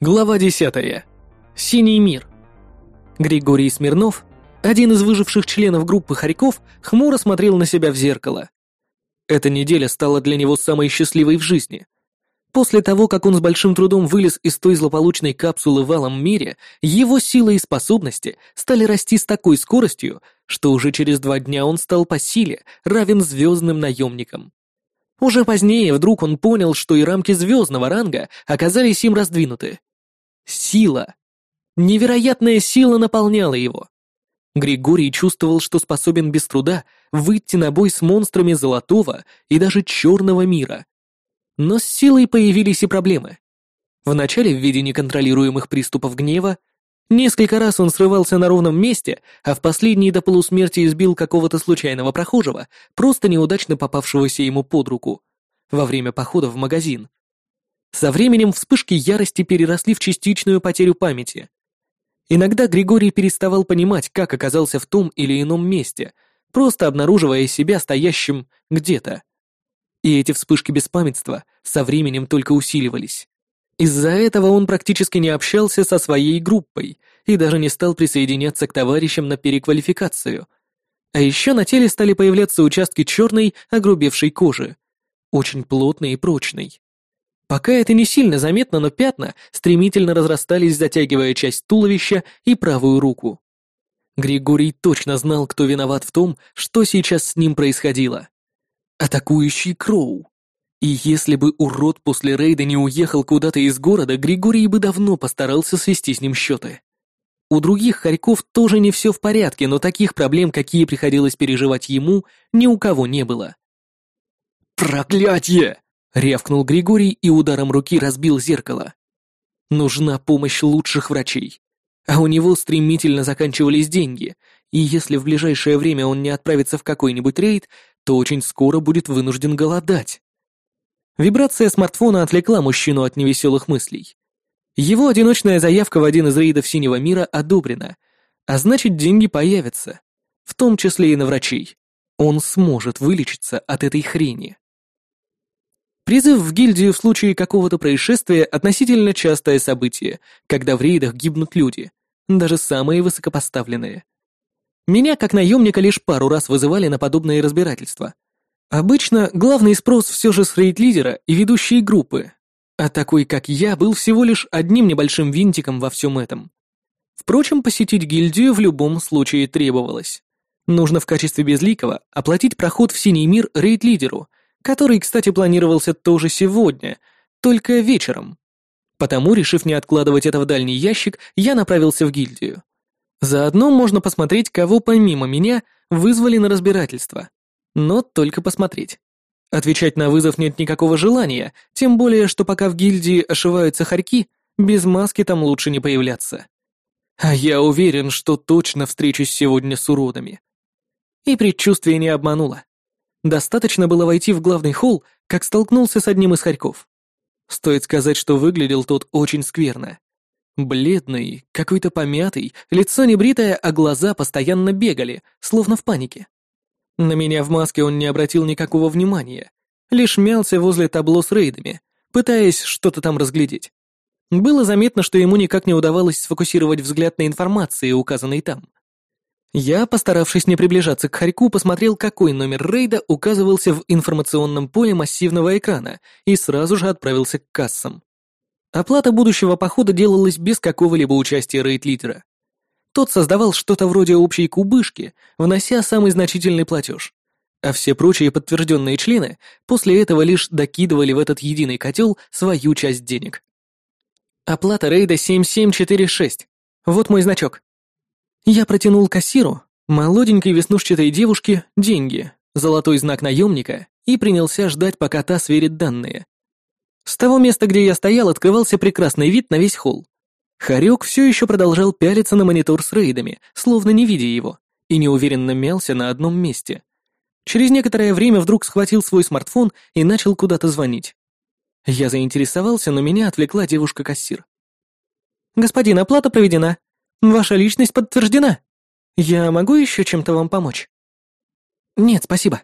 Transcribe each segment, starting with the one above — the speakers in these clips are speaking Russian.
Глава 10. Синий мир. Григорий Смирнов, один из выживших членов группы Харьков, хмуро смотрел на себя в зеркало. Эта неделя стала для него самой счастливой в жизни. После того, как он с большим трудом вылез из той злополучной капсулы в алом мире, его силы и способности стали расти с такой скоростью, что уже через два дня он стал по силе равен звездным наемникам. Уже позднее вдруг он понял, что и рамки звездного ранга оказались им раздвинуты. Сила. Невероятная сила наполняла его. Григорий чувствовал, что способен без труда выйти на бой с монстрами золотого и даже черного мира. Но с силой появились и проблемы. Вначале в виде неконтролируемых приступов гнева, несколько раз он срывался на ровном месте, а в последний до полусмерти избил какого-то случайного прохожего, просто неудачно попавшегося ему под руку, во время похода в магазин. Со временем вспышки ярости переросли в частичную потерю памяти. Иногда Григорий переставал понимать, как оказался в том или ином месте, просто обнаруживая себя стоящим где-то. И эти вспышки беспамятства со временем только усиливались. Из-за этого он практически не общался со своей группой и даже не стал присоединяться к товарищам на переквалификацию. А еще на теле стали появляться участки черной, огрубевшей кожи, очень плотной и прочной. Пока это не сильно заметно, но пятна стремительно разрастались, затягивая часть туловища и правую руку. Григорий точно знал, кто виноват в том, что сейчас с ним происходило. Атакующий Кроу. И если бы урод после рейда не уехал куда-то из города, Григорий бы давно постарался свести с ним счеты. У других хорьков тоже не все в порядке, но таких проблем, какие приходилось переживать ему, ни у кого не было. «Проклятье!» Рявкнул Григорий и ударом руки разбил зеркало. Нужна помощь лучших врачей. А у него стремительно заканчивались деньги, и если в ближайшее время он не отправится в какой-нибудь рейд, то очень скоро будет вынужден голодать. Вибрация смартфона отвлекла мужчину от невеселых мыслей. Его одиночная заявка в один из рейдов Синего мира одобрена, а значит деньги появятся, в том числе и на врачей. Он сможет вылечиться от этой хрени. Призыв в гильдию в случае какого-то происшествия относительно частое событие, когда в рейдах гибнут люди, даже самые высокопоставленные. Меня, как наемника, лишь пару раз вызывали на подобные разбирательства. Обычно главный спрос все же с рейд-лидера и ведущей группы, а такой, как я, был всего лишь одним небольшим винтиком во всем этом. Впрочем, посетить гильдию в любом случае требовалось. Нужно в качестве безликого оплатить проход в синий мир рейд-лидеру, который, кстати, планировался тоже сегодня, только вечером. Потому, решив не откладывать это в дальний ящик, я направился в гильдию. Заодно можно посмотреть, кого помимо меня вызвали на разбирательство. Но только посмотреть. Отвечать на вызов нет никакого желания, тем более, что пока в гильдии ошиваются хорьки, без маски там лучше не появляться. А я уверен, что точно встречусь сегодня с уродами. И предчувствие не обмануло. Достаточно было войти в главный холл, как столкнулся с одним из хорьков. Стоит сказать, что выглядел тот очень скверно. Бледный, какой-то помятый, лицо небритое, а глаза постоянно бегали, словно в панике. На меня в маске он не обратил никакого внимания, лишь мялся возле табло с рейдами, пытаясь что-то там разглядеть. Было заметно, что ему никак не удавалось сфокусировать взгляд на информации, указанной там. Я, постаравшись не приближаться к Харьку, посмотрел, какой номер рейда указывался в информационном поле массивного экрана, и сразу же отправился к кассам. Оплата будущего похода делалась без какого-либо участия рейд-лидера. Тот создавал что-то вроде общей кубышки, внося самый значительный платеж. А все прочие подтвержденные члены после этого лишь докидывали в этот единый котел свою часть денег. Оплата рейда 7746. Вот мой значок. Я протянул кассиру, молоденькой веснушчатой девушке, деньги, золотой знак наемника, и принялся ждать, пока та сверит данные. С того места, где я стоял, открывался прекрасный вид на весь холл. Харек все еще продолжал пялиться на монитор с рейдами, словно не видя его, и неуверенно мялся на одном месте. Через некоторое время вдруг схватил свой смартфон и начал куда-то звонить. Я заинтересовался, но меня отвлекла девушка-кассир. «Господин, оплата проведена. Ваша личность подтверждена. Я могу еще чем-то вам помочь?» «Нет, спасибо».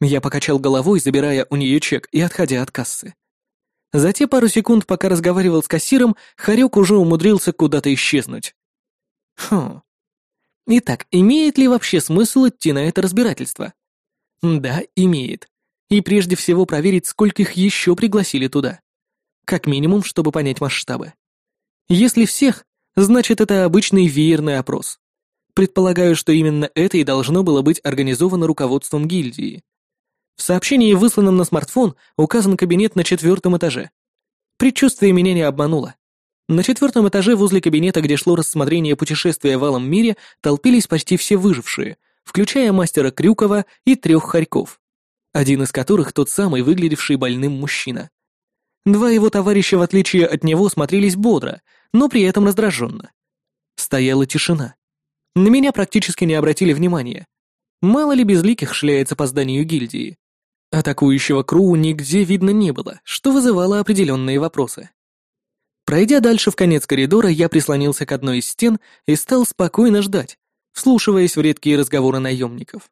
Я покачал головой, забирая у нее чек и отходя от кассы. За те пару секунд, пока разговаривал с кассиром, Харек уже умудрился куда-то исчезнуть. Хм. Итак, имеет ли вообще смысл идти на это разбирательство? Да, имеет. И прежде всего проверить, скольких еще пригласили туда. Как минимум, чтобы понять масштабы. Если всех, значит это обычный веерный опрос. Предполагаю, что именно это и должно было быть организовано руководством гильдии. В сообщении, высланном на смартфон, указан кабинет на четвертом этаже. Предчувствие меня не обмануло. На четвертом этаже возле кабинета, где шло рассмотрение путешествия в алом мире, толпились почти все выжившие, включая мастера Крюкова и трех хорьков, один из которых тот самый выглядевший больным мужчина. Два его товарища, в отличие от него, смотрелись бодро, но при этом раздраженно. Стояла тишина. На меня практически не обратили внимания. Мало ли безликих шляется по зданию гильдии. Атакующего Кроу нигде видно не было, что вызывало определенные вопросы. Пройдя дальше в конец коридора, я прислонился к одной из стен и стал спокойно ждать, вслушиваясь в редкие разговоры наемников.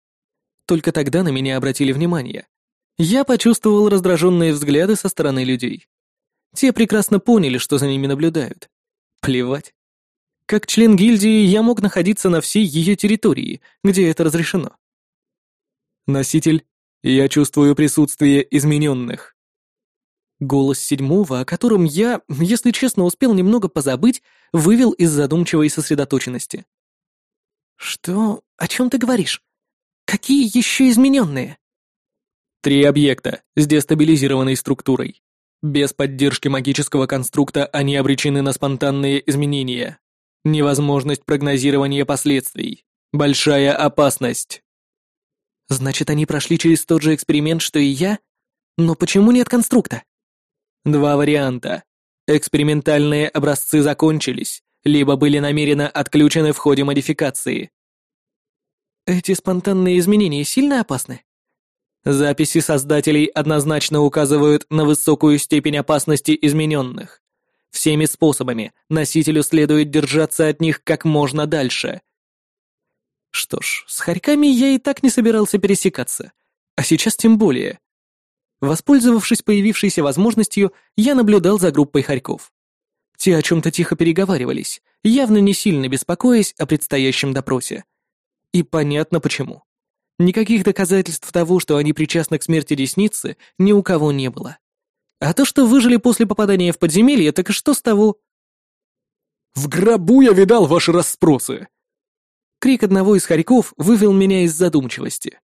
Только тогда на меня обратили внимание. Я почувствовал раздраженные взгляды со стороны людей. Те прекрасно поняли, что за ними наблюдают. Плевать. Как член гильдии я мог находиться на всей ее территории, где это разрешено. Носитель я чувствую присутствие измененных. Голос седьмого, о котором я, если честно, успел немного позабыть, вывел из задумчивой сосредоточенности. «Что? О чем ты говоришь? Какие еще измененные?» Три объекта с дестабилизированной структурой. Без поддержки магического конструкта они обречены на спонтанные изменения. Невозможность прогнозирования последствий. Большая опасность. Значит, они прошли через тот же эксперимент, что и я? Но почему нет конструкта? Два варианта. Экспериментальные образцы закончились, либо были намеренно отключены в ходе модификации. Эти спонтанные изменения сильно опасны? Записи создателей однозначно указывают на высокую степень опасности измененных. Всеми способами носителю следует держаться от них как можно дальше, что ж, с хорьками я и так не собирался пересекаться, а сейчас тем более. Воспользовавшись появившейся возможностью, я наблюдал за группой хорьков. Те о чем-то тихо переговаривались, явно не сильно беспокоясь о предстоящем допросе. И понятно почему. Никаких доказательств того, что они причастны к смерти Десницы, ни у кого не было. А то, что выжили после попадания в подземелье, так и что с того? «В гробу я видал ваши расспросы!» Крик одного из хорьков вывел меня из задумчивости.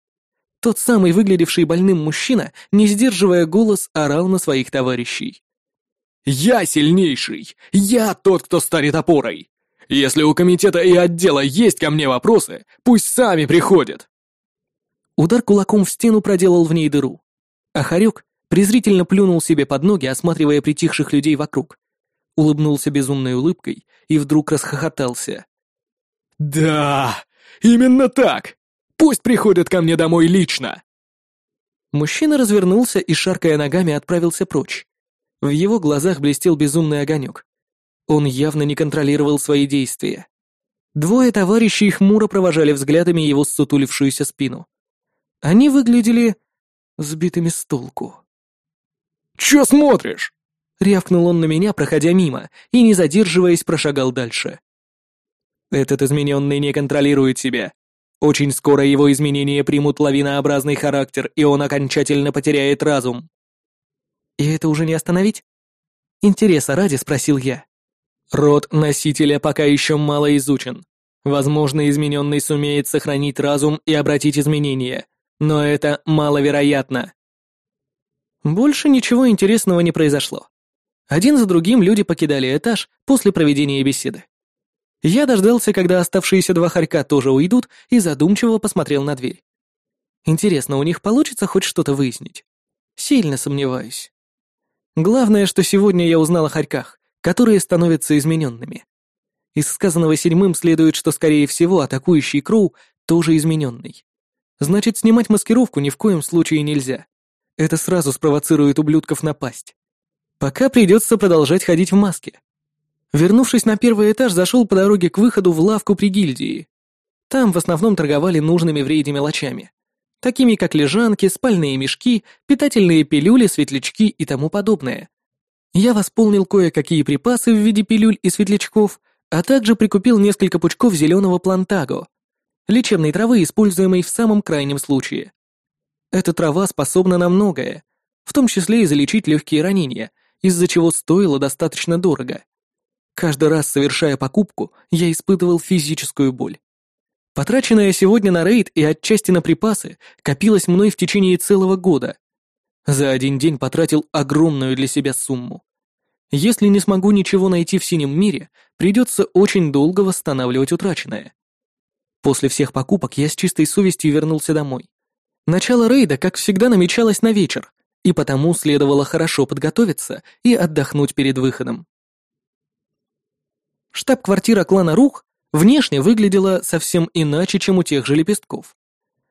Тот самый выглядевший больным мужчина, не сдерживая голос, орал на своих товарищей. «Я сильнейший! Я тот, кто станет опорой! Если у комитета и отдела есть ко мне вопросы, пусть сами приходят!» Удар кулаком в стену проделал в ней дыру. А хорек презрительно плюнул себе под ноги, осматривая притихших людей вокруг. Улыбнулся безумной улыбкой и вдруг расхохотался. «Да, именно так! Пусть приходят ко мне домой лично!» Мужчина развернулся и, шаркая ногами, отправился прочь. В его глазах блестел безумный огонек. Он явно не контролировал свои действия. Двое товарищей хмуро провожали взглядами его ссутулившуюся спину. Они выглядели сбитыми с толку. «Чё смотришь?» — рявкнул он на меня, проходя мимо, и, не задерживаясь, прошагал дальше. Этот измененный не контролирует себя. Очень скоро его изменения примут лавинообразный характер, и он окончательно потеряет разум. И это уже не остановить? Интереса ради спросил я. Род носителя пока еще мало изучен. Возможно, измененный сумеет сохранить разум и обратить изменения, но это маловероятно. Больше ничего интересного не произошло. Один за другим люди покидали этаж после проведения беседы. Я дождался, когда оставшиеся два хорька тоже уйдут, и задумчиво посмотрел на дверь. Интересно, у них получится хоть что-то выяснить? Сильно сомневаюсь. Главное, что сегодня я узнал о хорьках, которые становятся измененными. Из сказанного седьмым следует, что, скорее всего, атакующий Кроу тоже измененный. Значит, снимать маскировку ни в коем случае нельзя. Это сразу спровоцирует ублюдков напасть. Пока придется продолжать ходить в маске. Вернувшись на первый этаж, зашел по дороге к выходу в лавку при гильдии. Там в основном торговали нужными в рейде мелочами. Такими как лежанки, спальные мешки, питательные пилюли, светлячки и тому подобное. Я восполнил кое-какие припасы в виде пилюль и светлячков, а также прикупил несколько пучков зеленого плантаго, лечебной травы, используемой в самом крайнем случае. Эта трава способна на многое, в том числе и залечить легкие ранения, из-за чего стоило достаточно дорого. Каждый раз, совершая покупку, я испытывал физическую боль. Потраченная сегодня на рейд и отчасти на припасы копилась мной в течение целого года. За один день потратил огромную для себя сумму. Если не смогу ничего найти в синем мире, придется очень долго восстанавливать утраченное. После всех покупок я с чистой совестью вернулся домой. Начало рейда, как всегда, намечалось на вечер, и потому следовало хорошо подготовиться и отдохнуть перед выходом. Штаб-квартира клана Рух внешне выглядела совсем иначе, чем у тех же лепестков.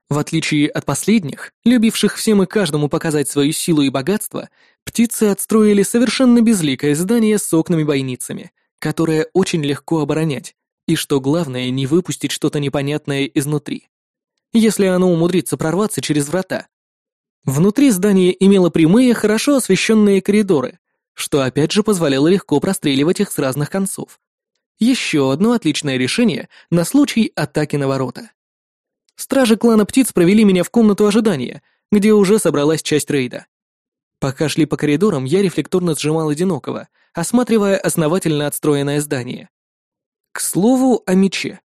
В отличие от последних, любивших всем и каждому показать свою силу и богатство, птицы отстроили совершенно безликое здание с окнами-бойницами, которое очень легко оборонять, и, что главное, не выпустить что-то непонятное изнутри. Если оно умудрится прорваться через врата. Внутри здание имело прямые, хорошо освещенные коридоры, что опять же позволяло легко простреливать их с разных концов. Еще одно отличное решение на случай атаки на ворота. Стражи клана птиц провели меня в комнату ожидания, где уже собралась часть рейда. Пока шли по коридорам, я рефлекторно сжимал одинокого, осматривая основательно отстроенное здание. К слову о мече.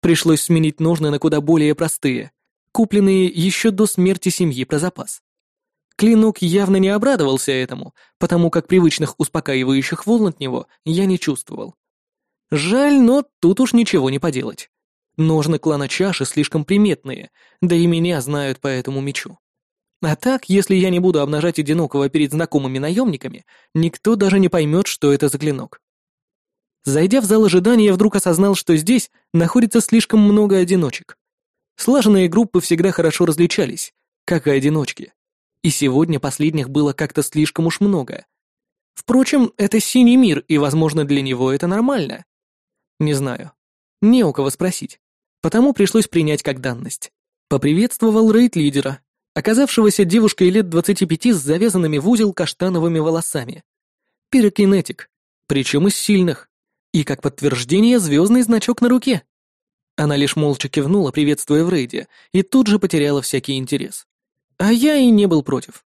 Пришлось сменить ножны на куда более простые, купленные еще до смерти семьи про запас. Клинок явно не обрадовался этому, потому как привычных успокаивающих волн от него я не чувствовал. Жаль, но тут уж ничего не поделать. Ножны клана чаши слишком приметные, да и меня знают по этому мечу. А так, если я не буду обнажать одинокого перед знакомыми наемниками, никто даже не поймет, что это за клинок. Зайдя в зал ожидания, я вдруг осознал, что здесь находится слишком много одиночек. Слаженные группы всегда хорошо различались, как и одиночки. И сегодня последних было как-то слишком уж много. Впрочем, это синий мир, и, возможно, для него это нормально. Не знаю. Не у кого спросить потому пришлось принять как данность. Поприветствовал рейд-лидера, оказавшегося девушкой лет 25 с завязанными в узел каштановыми волосами. Пирокинетик, причем из сильных, и как подтверждение звездный значок на руке. Она лишь молча кивнула, приветствуя в рейде, и тут же потеряла всякий интерес. А я и не был против.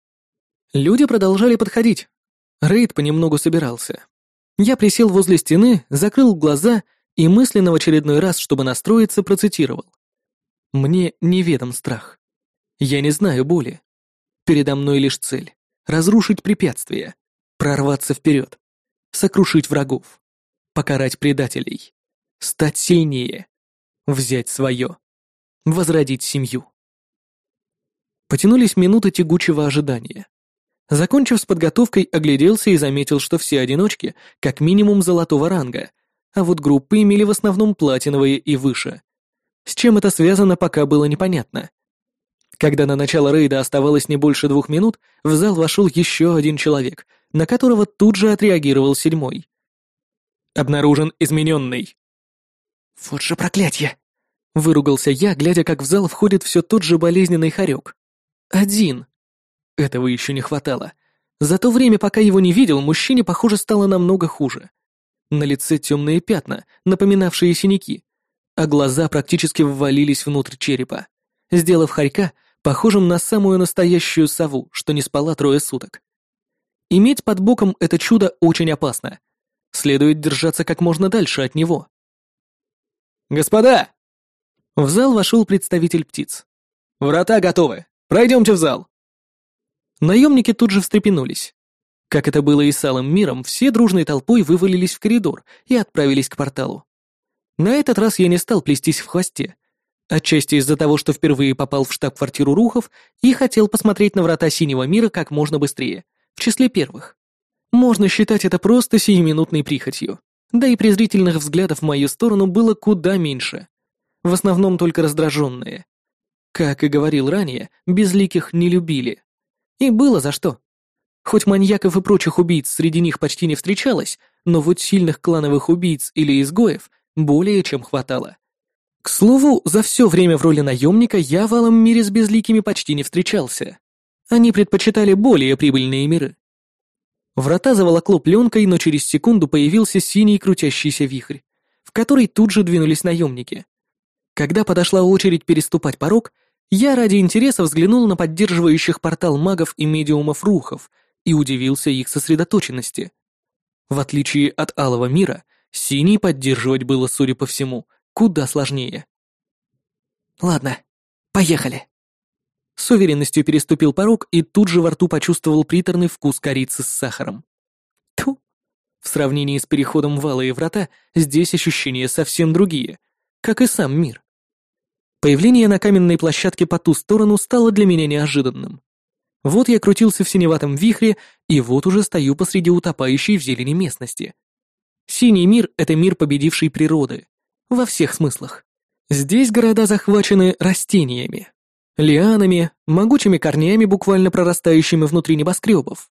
Люди продолжали подходить. Рейд понемногу собирался. Я присел возле стены, закрыл глаза и мысленно в очередной раз, чтобы настроиться, процитировал. «Мне неведом страх. Я не знаю боли. Передо мной лишь цель — разрушить препятствия, прорваться вперед, сокрушить врагов, покарать предателей, стать сильнее, взять свое, возродить семью». Потянулись минуты тягучего ожидания. Закончив с подготовкой, огляделся и заметил, что все одиночки как минимум золотого ранга — а вот группы имели в основном платиновые и выше. С чем это связано, пока было непонятно. Когда на начало рейда оставалось не больше двух минут, в зал вошел еще один человек, на которого тут же отреагировал седьмой. «Обнаружен измененный». «Вот же проклятье!» — выругался я, глядя, как в зал входит все тот же болезненный хорек. «Один». Этого еще не хватало. За то время, пока его не видел, мужчине, похоже, стало намного хуже. На лице темные пятна, напоминавшие синяки, а глаза практически ввалились внутрь черепа, сделав хорька похожим на самую настоящую сову, что не спала трое суток. Иметь под боком это чудо очень опасно. Следует держаться как можно дальше от него. «Господа!» В зал вошел представитель птиц. «Врата готовы. Пройдемте в зал». Наемники тут же встрепенулись. Как это было и с Алым миром, все дружной толпой вывалились в коридор и отправились к порталу. На этот раз я не стал плестись в хвосте. Отчасти из-за того, что впервые попал в штаб-квартиру Рухов и хотел посмотреть на врата Синего мира как можно быстрее, в числе первых. Можно считать это просто сиюминутной прихотью. Да и презрительных взглядов в мою сторону было куда меньше. В основном только раздраженные. Как и говорил ранее, безликих не любили. И было за что. Хоть маньяков и прочих убийц среди них почти не встречалось, но вот сильных клановых убийц или изгоев более чем хватало. К слову, за все время в роли наемника я в алом мире с безликими почти не встречался. Они предпочитали более прибыльные миры. Врата заволокло пленкой, но через секунду появился синий крутящийся вихрь, в который тут же двинулись наемники. Когда подошла очередь переступать порог, я ради интереса взглянул на поддерживающих портал магов и медиумов рухов и удивился их сосредоточенности. В отличие от алого мира, синий поддерживать было, судя по всему, куда сложнее. «Ладно, поехали!» С уверенностью переступил порог и тут же во рту почувствовал приторный вкус корицы с сахаром. Тьфу! В сравнении с переходом в алые врата, здесь ощущения совсем другие, как и сам мир. Появление на каменной площадке по ту сторону стало для меня неожиданным. Вот я крутился в синеватом вихре, и вот уже стою посреди утопающей в зелени местности. Синий мир — это мир победившей природы. Во всех смыслах. Здесь города захвачены растениями, лианами, могучими корнями, буквально прорастающими внутри небоскребов.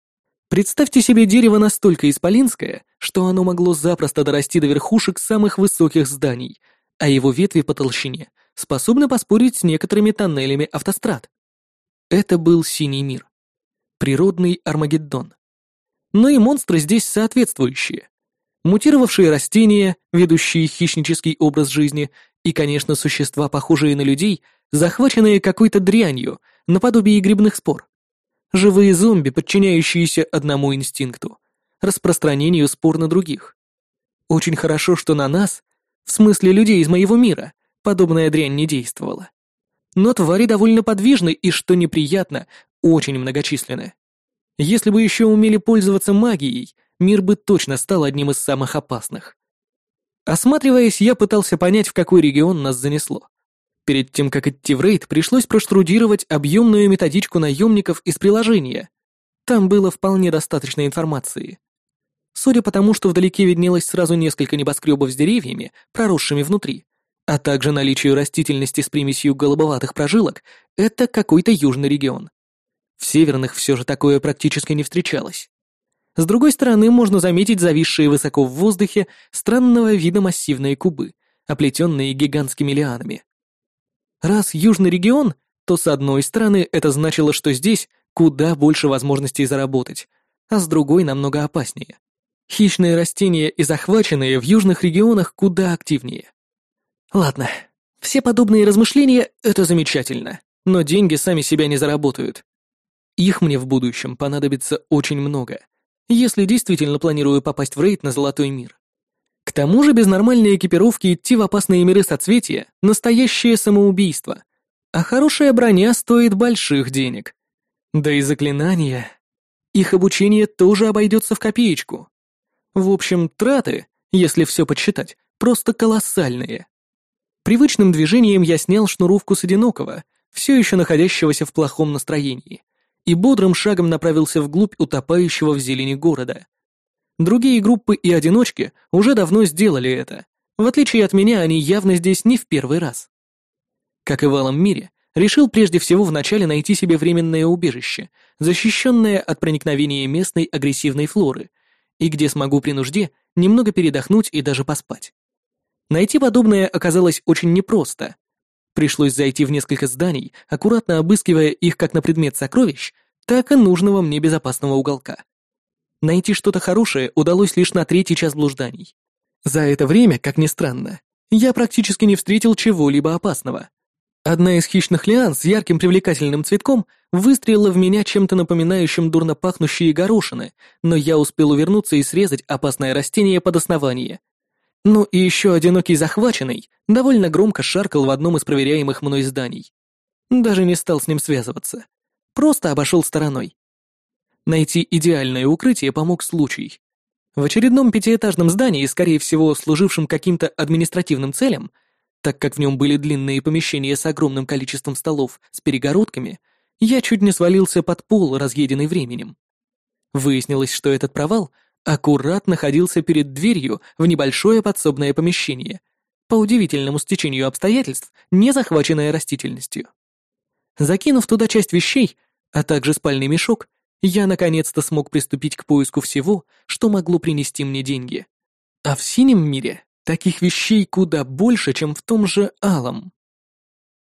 Представьте себе дерево настолько исполинское, что оно могло запросто дорасти до верхушек самых высоких зданий, а его ветви по толщине способны поспорить с некоторыми тоннелями автострад. Это был синий мир. Природный Армагеддон. Но и монстры здесь соответствующие. Мутировавшие растения, ведущие хищнический образ жизни, и, конечно, существа, похожие на людей, захваченные какой-то дрянью, наподобие грибных спор. Живые зомби, подчиняющиеся одному инстинкту — распространению спор на других. Очень хорошо, что на нас, в смысле людей из моего мира, подобная дрянь не действовала. Но твари довольно подвижны и, что неприятно, очень многочисленны. Если бы еще умели пользоваться магией, мир бы точно стал одним из самых опасных. Осматриваясь, я пытался понять, в какой регион нас занесло. Перед тем, как идти в рейд, пришлось проштудировать объемную методичку наемников из приложения. Там было вполне достаточно информации. Судя по тому, что вдалеке виднелось сразу несколько небоскребов с деревьями, проросшими внутри, а также наличию растительности с примесью голубоватых прожилок, это какой-то южный регион. В северных все же такое практически не встречалось. С другой стороны, можно заметить зависшие высоко в воздухе странного вида массивные кубы, оплетенные гигантскими лианами. Раз южный регион, то с одной стороны это значило, что здесь куда больше возможностей заработать, а с другой намного опаснее. Хищные растения и захваченные в южных регионах куда активнее. Ладно, все подобные размышления — это замечательно, но деньги сами себя не заработают. Их мне в будущем понадобится очень много — если действительно планирую попасть в рейд на Золотой мир. Тому же без нормальной экипировки идти в опасные миры соцветия — настоящее самоубийство, а хорошая броня стоит больших денег. Да и заклинания. Их обучение тоже обойдется в копеечку. В общем, траты, если все подсчитать, просто колоссальные. Привычным движением я снял шнуровку с одинокого, все еще находящегося в плохом настроении, и бодрым шагом направился вглубь утопающего в зелени города. Другие группы и одиночки уже давно сделали это. В отличие от меня, они явно здесь не в первый раз. Как и в Алом мире, решил прежде всего вначале найти себе временное убежище, защищенное от проникновения местной агрессивной флоры, и где смогу при нужде немного передохнуть и даже поспать. Найти подобное оказалось очень непросто, Пришлось зайти в несколько зданий, аккуратно обыскивая их как на предмет сокровищ, так и нужного мне безопасного уголка. Найти что-то хорошее удалось лишь на третий час блужданий. За это время, как ни странно, я практически не встретил чего-либо опасного. Одна из хищных лиан с ярким привлекательным цветком выстрелила в меня чем-то напоминающим дурно пахнущие горошины, но я успел увернуться и срезать опасное растение под основание. Ну и еще одинокий захваченный довольно громко шаркал в одном из проверяемых мной зданий. Даже не стал с ним связываться. Просто обошел стороной. Найти идеальное укрытие помог случай. В очередном пятиэтажном здании, скорее всего, служившем каким-то административным целям, так как в нем были длинные помещения с огромным количеством столов с перегородками, я чуть не свалился под пол, разъеденный временем. Выяснилось, что этот провал аккурат находился перед дверью в небольшое подсобное помещение, по удивительному стечению обстоятельств, не захваченное растительностью. Закинув туда часть вещей, а также спальный мешок, я наконец-то смог приступить к поиску всего, что могло принести мне деньги. А в синем мире таких вещей куда больше, чем в том же алом.